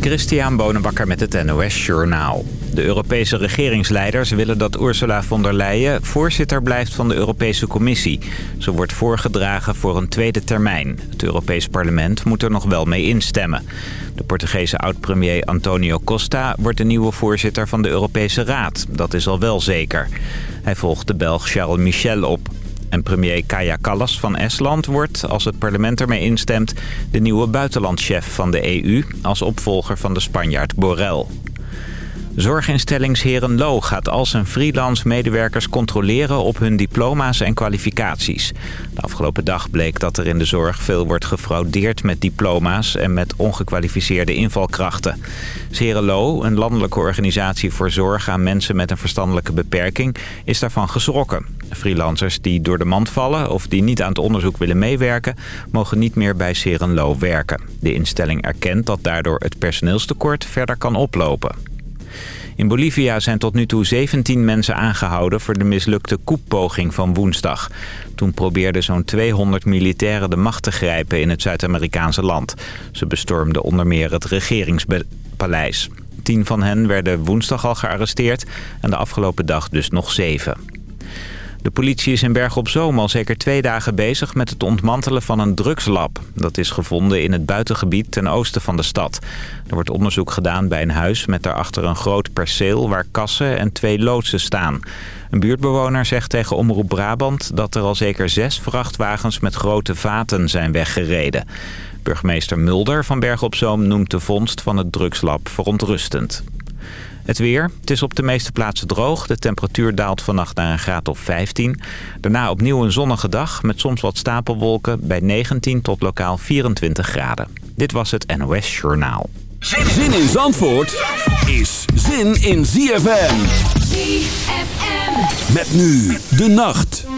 Christian Bonenbakker met het NOS Journaal. De Europese regeringsleiders willen dat Ursula von der Leyen voorzitter blijft van de Europese Commissie. Ze wordt voorgedragen voor een tweede termijn. Het Europees Parlement moet er nog wel mee instemmen. De Portugese oud-premier Antonio Costa wordt de nieuwe voorzitter van de Europese Raad. Dat is al wel zeker. Hij volgt de Belg Charles Michel op. En premier Kaja Kallas van Estland wordt, als het parlement ermee instemt... de nieuwe buitenlandchef van de EU als opvolger van de Spanjaard Borrell. Zorginstellings Herenlo gaat al zijn freelance medewerkers controleren op hun diploma's en kwalificaties. De afgelopen dag bleek dat er in de zorg veel wordt gefraudeerd met diploma's en met ongekwalificeerde invalkrachten. Herenlo, een landelijke organisatie voor zorg aan mensen met een verstandelijke beperking, is daarvan geschrokken. Freelancers die door de mand vallen of die niet aan het onderzoek willen meewerken, mogen niet meer bij Serenlo werken. De instelling erkent dat daardoor het personeelstekort verder kan oplopen. In Bolivia zijn tot nu toe 17 mensen aangehouden voor de mislukte koeppoging van woensdag. Toen probeerden zo'n 200 militairen de macht te grijpen in het Zuid-Amerikaanse land. Ze bestormden onder meer het regeringspaleis. Tien van hen werden woensdag al gearresteerd en de afgelopen dag dus nog zeven. De politie is in Berg op Zoom al zeker twee dagen bezig met het ontmantelen van een drugslab. Dat is gevonden in het buitengebied ten oosten van de stad. Er wordt onderzoek gedaan bij een huis met daarachter een groot perceel waar kassen en twee loodsen staan. Een buurtbewoner zegt tegen Omroep Brabant dat er al zeker zes vrachtwagens met grote vaten zijn weggereden. Burgemeester Mulder van Berg Zoom noemt de vondst van het drugslab verontrustend. Het weer. Het is op de meeste plaatsen droog. De temperatuur daalt vannacht naar een graad of 15. Daarna opnieuw een zonnige dag met soms wat stapelwolken bij 19 tot lokaal 24 graden. Dit was het NOS Journaal. Zin in Zandvoort is zin in ZFM. ZFM. Met nu de nacht.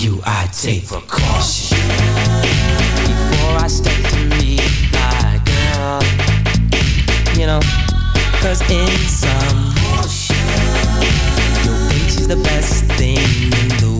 you, I take precaution. Before I step to meet my girl, you know, cause in some, your think is the best thing in the world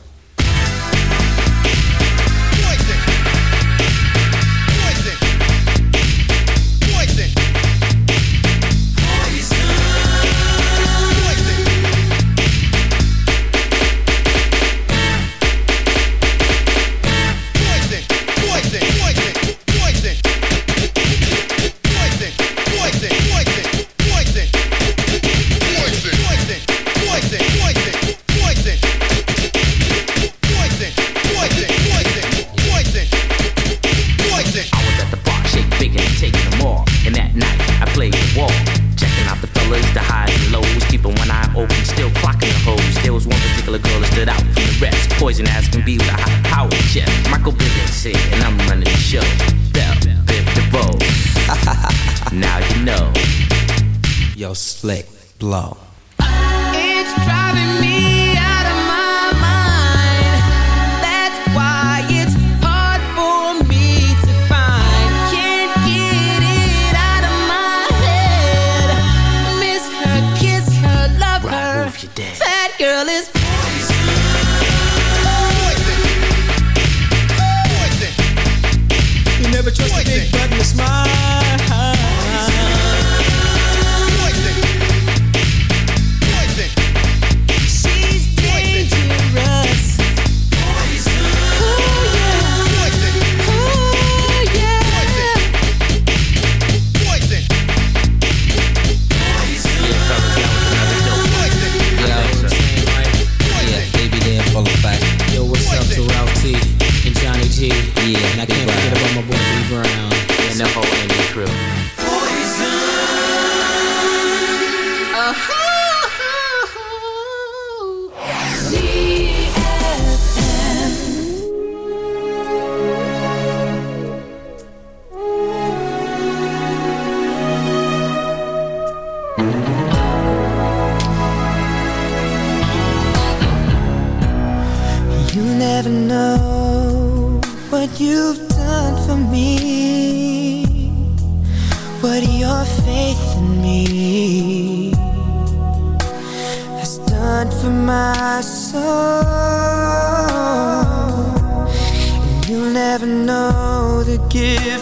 your slick blow. It's driving me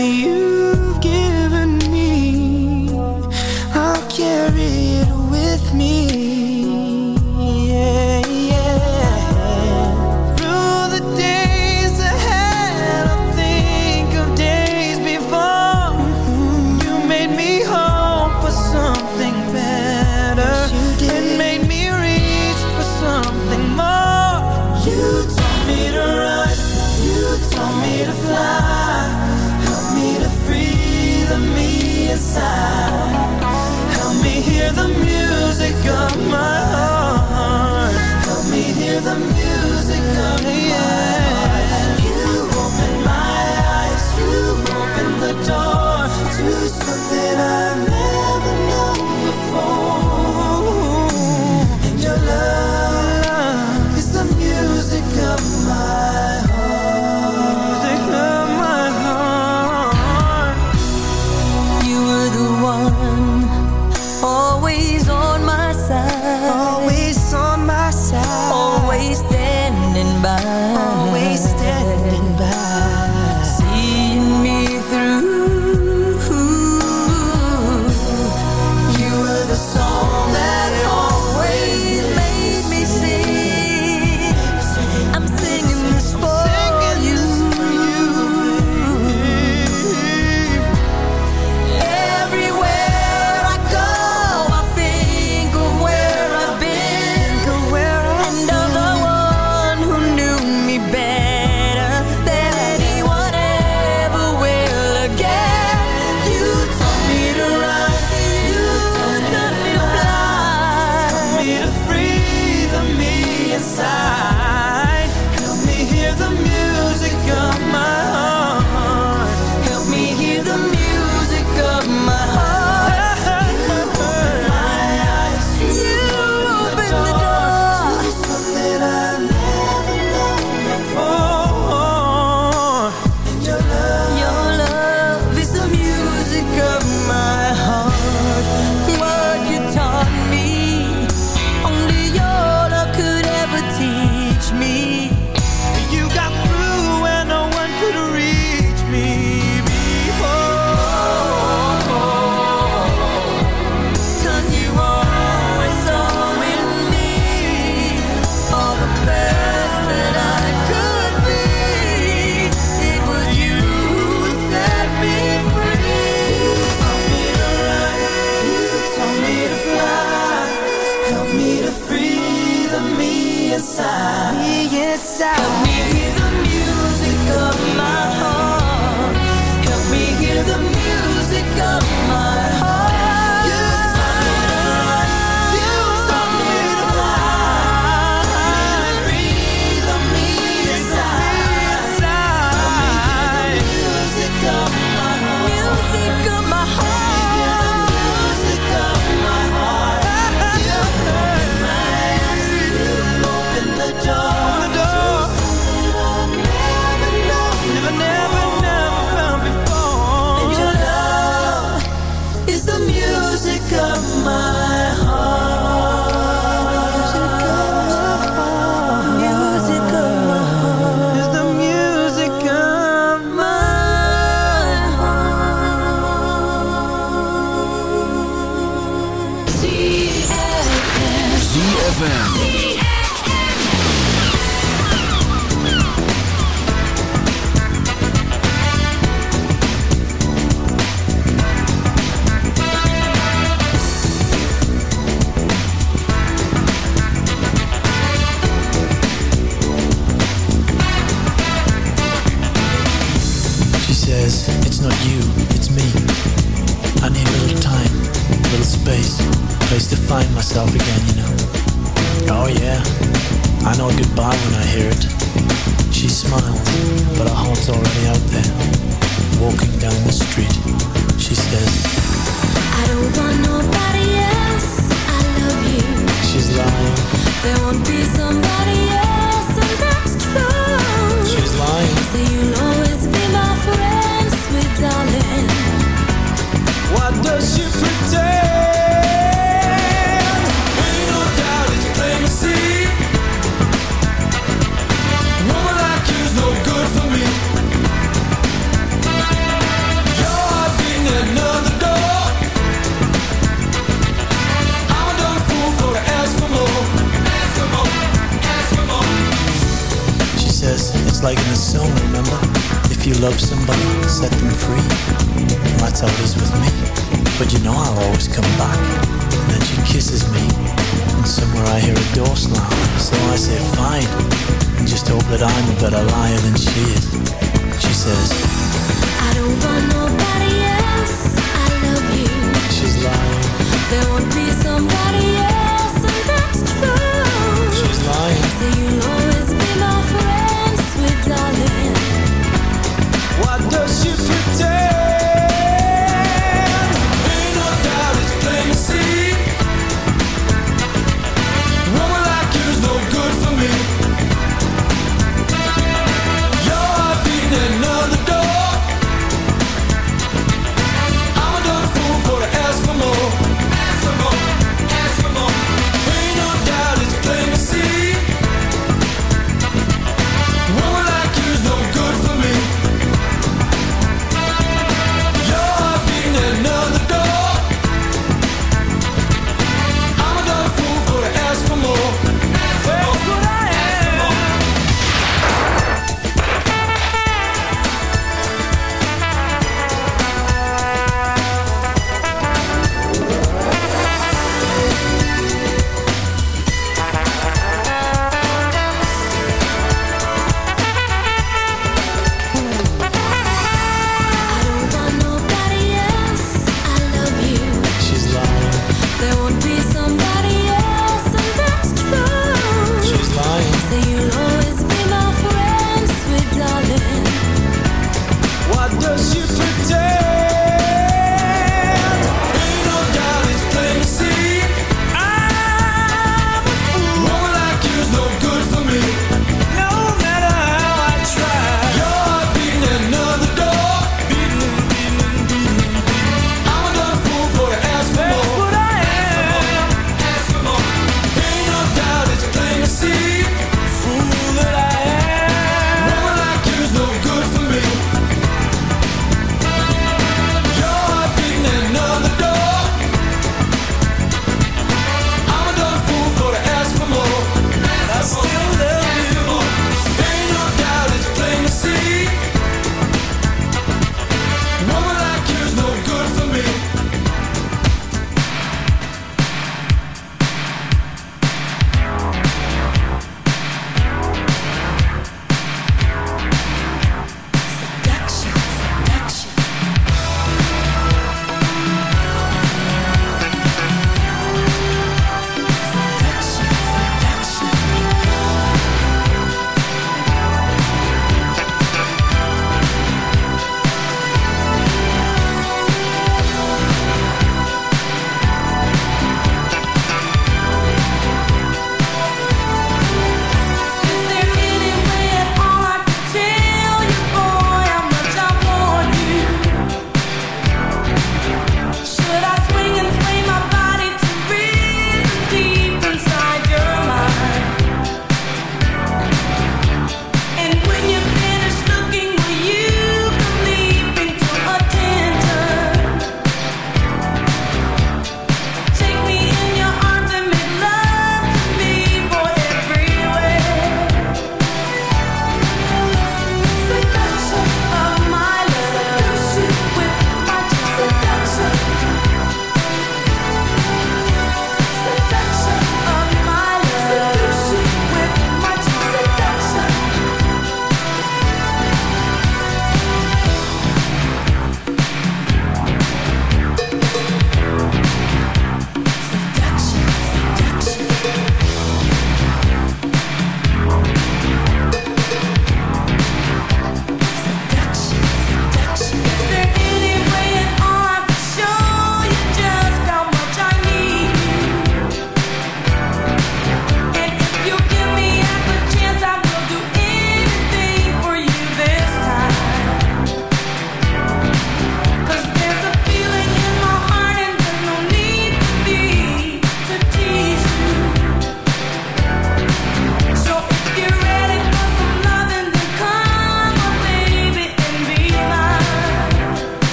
you.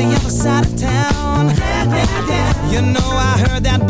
the other side of town. You know I heard that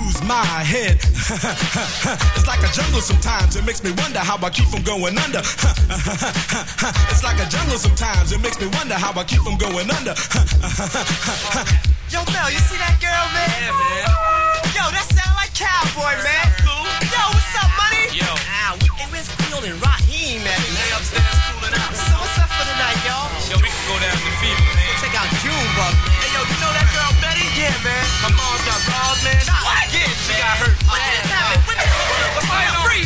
my head. it's like a jungle sometimes. It makes me wonder how I keep from going under. it's like a jungle sometimes. It makes me wonder how I keep from going under. Yo, Mel, you see that girl, man? Yeah, man. Yo, that sound like cowboy, man. Cool. Yo, what's up, money? Yo. Ah, hey, where's Creole and Raheem at? They upstairs cooling out. So what's up for the night, y'all? Yo, we can go down to Fever, man. Check out Junebug, man. Yeah, man. Her mom's got robbed, man. What? again. She got hurt. What just happened? What the- What's going on? Free,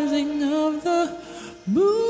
rising of the moon.